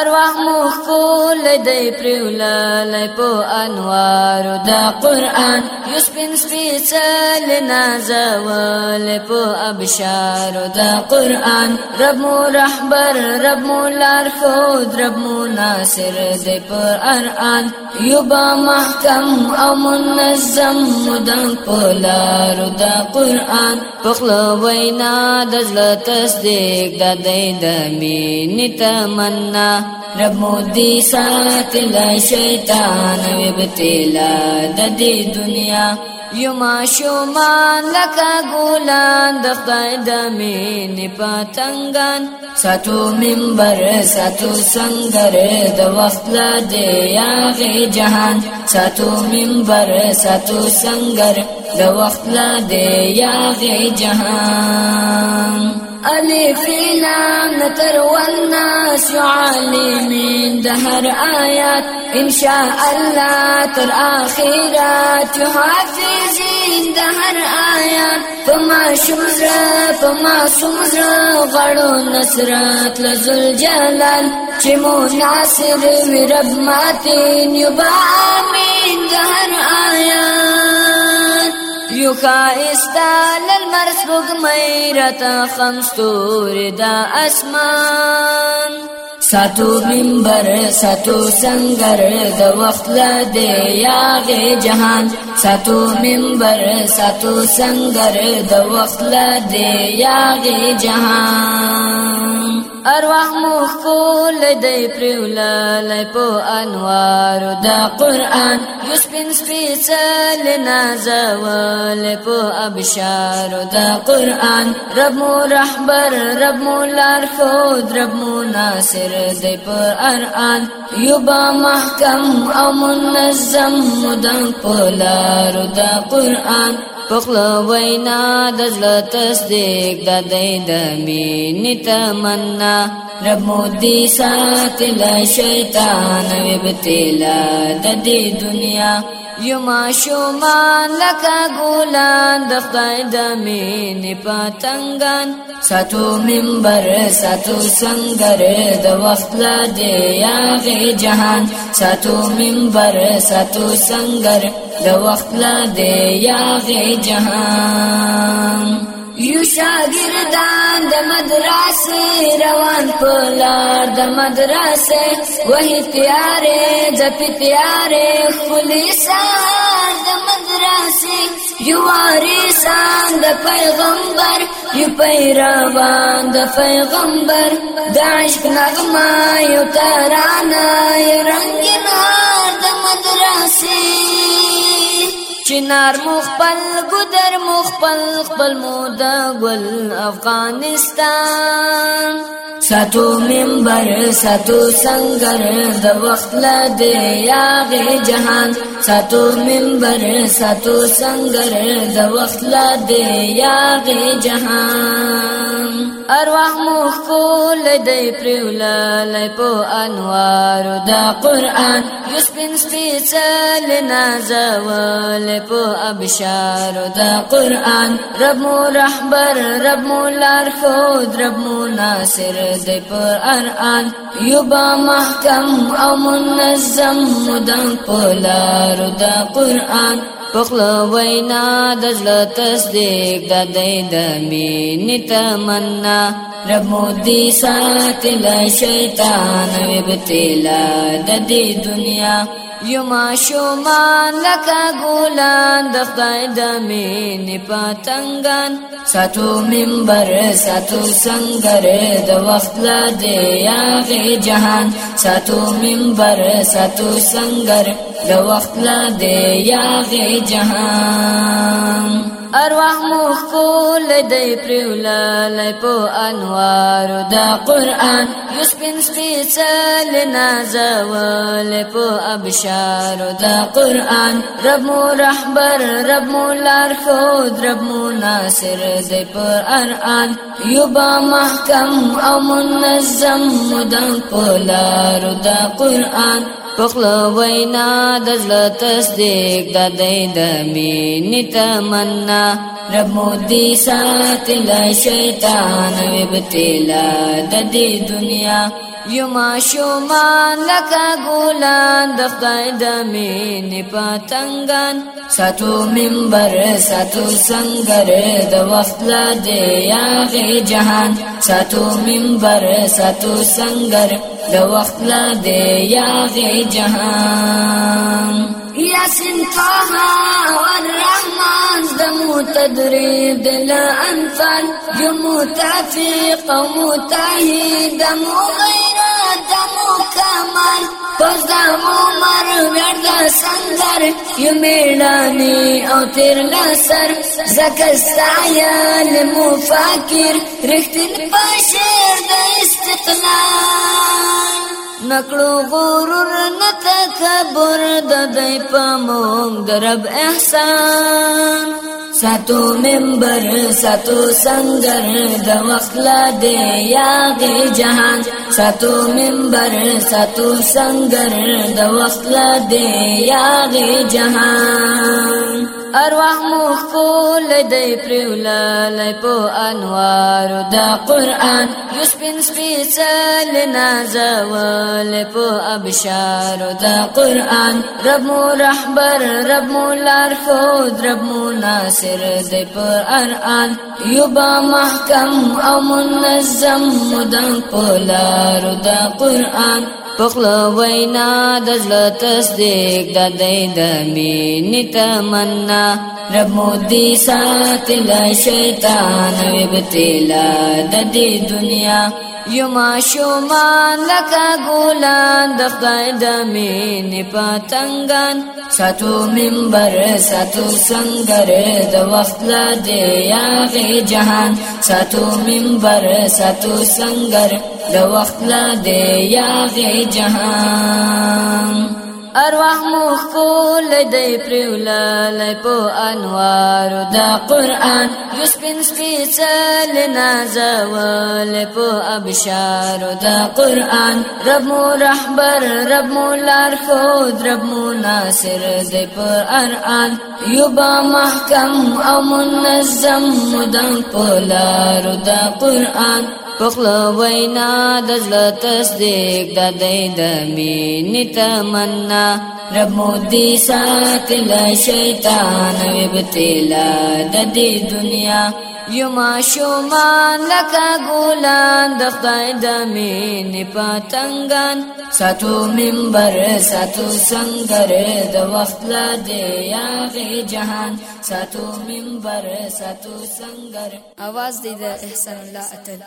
ارواح مخفول دی پریولا لای په انوار د قران یسبن سپیڅل نازول په ابشار د قران رب مو رهبر رب مو لار خود رب مو ناصر دی پر قران یوبا محکم او منظم مدن په لار د قران پخلا وینا د تصدیق د دې د مين تمنا رب مودی ساتل شیطان وبتلا د دې دنیا یو ما شومان لکا ګولان د خدای د مینې پتنګان ساتو منبر ساتو سنگر د وخت لا دی یاغه جهان ساتو منبر ساتو سنگر د وخت لا دی یاغه جهان الفینا نتر والناس یعلمین ده هر آیات انشاء الله تر آخرات یحافظین ده هر آیات پما شمزر پما سمزر غړو نصرت لزل جلال چې مو ناصر وی رب ماتین یبا امین ده هر آیات یو خاستا للمر سپوږمۍ راته خمستور د اسمان ساتو منبر ساتو سنگر د وخت لا دی یاغه جهان ساتو منبر ساتو سنگر د وخت لا دی یاغه جهان ارواح مخکول دی پریولا لای په انوار د قران یسبن سپیڅل نازول په ابشار د قران رب مو رهبر رب مو لار خود رب مو ناصر دی په قران یوبا محکم او منظم مدن په لار د قران वैना दलतस्य दै दमे नितमन्ना प्रमुदीशातिल شیطان न विला दधि دنیا یو ما شومان لکه ګولان د خدای د مینې پتنګان ساتو منبر ساتو سنگر د وخت لا دی یاغه جهان ساتو منبر ساتو سنگر د وخت لا دی یاغه جهان یو شاگردان د مدرسې روان پلار د مدرسې وې تیارې جپ تیارې پولیسان د مدرسې یو وارسان د پیغمبر یو پیروان د پیغمبر د عشق نغمه یو ترانه رنگي چنار مخبل ګدر مخبل خپل مود ګل افغانستان ساتو منبر ساتو سنگر د وخت لد یاغ جهان ساتو منبر ساتو سنگر د وخت لد یاغ جهان ارواح مخ کول د پرول لای په انوار د قران یسبن سپیڅل نازول په په ابشار د قران رب مو رهبر رب مو لار خود رب مو ناصر د قران یوبا محکم او منظم مدام په لار د قران پخلا وینا د زړه تصدیق د دې د مين تمنا رب مو دې ساتل شیطان وبتلا د دې دنیا یو ما شومان لکا گولان دخدای دمین پاتنگان ساتو منبر ساتو سنگر د وخت لا دی یاغی جهان ساتو منبر ساتو سنگر د وخت لا دی یاغی جهان ارواح مخ کول دی پریولا لای په انوار د قران یسبن سپیڅل نازول په ابشار د قران رب مو رهبر رب مو لار خود رب مو ناصر دی پر قران یوبا محکم او منظم مدن په لار د قران پخلا وینا د زړه تصدیق د دې د مینې تمنا رب مودي ساتل شیطان وبتلا د دې دنیا یو ما شومان لکا گولان دفتای دمین پاتنگان ساتو منبر ساتو سنگر د وخت لا دی یاغی جهان ساتو منبر ساتو سنگر د وخت لا دی یاغی جهان ياسين طه والرحمن دمو تدريب الأنفال جمو تفيق ومتاهي دمو غيره دمو كمال پزدامو مر ویرد سندر یو میڑانی او تیر لسر زکستایل مفاکر رختن پشیر دا استقلال نکړو غرور نه تکبر د دې پموږ درب احسان ساتو منبر ساتو سنگر د وخت لا دی یاغې جهان ساتو منبر ساتو سنگر د وخت لا دی یاغې جهان ارواح مخ کول دی پریولا لای په انوار د قران یو سپین سپیڅل نازول په ابشار د قران رب مو رهبر رب مو لار خود رب مو ناصر دی په قران یو با محکم او منظم مدن په لار د قران پخلا وینا دزل تصدیق د دې د مینې تمنا رب مودي ساتل شیطان وبتلا د دې دنیا یو ما شومان لکا گولان دخدای دمین پاتنگان ساتو منبر ساتو سنگر د وخت لا دی یاغی جهان ساتو منبر ساتو سنگر د وخت لا دی یاغی جهان ارواح مخ کول دی پریولا لای په انوار د قران یوس بن سپیڅل نازول په ابشار د قران رب مو رهبر رب مو لار خود رب مو ناصر دی په قران یوبا محکم او منظم مدن په لار د قران پخلا وینا دزل تصدیق د دې د مين تمنا رب مودي ساتل شیطان وبتلا د دې دنیا یو ما شومان لکا ګولان د خدای د مینې پتنګان ساتو منبر ساتو سنگر د وخت لا دی یاغه جهان ساتو منبر ساتو سنگر आवाज دی د احسان الله اتل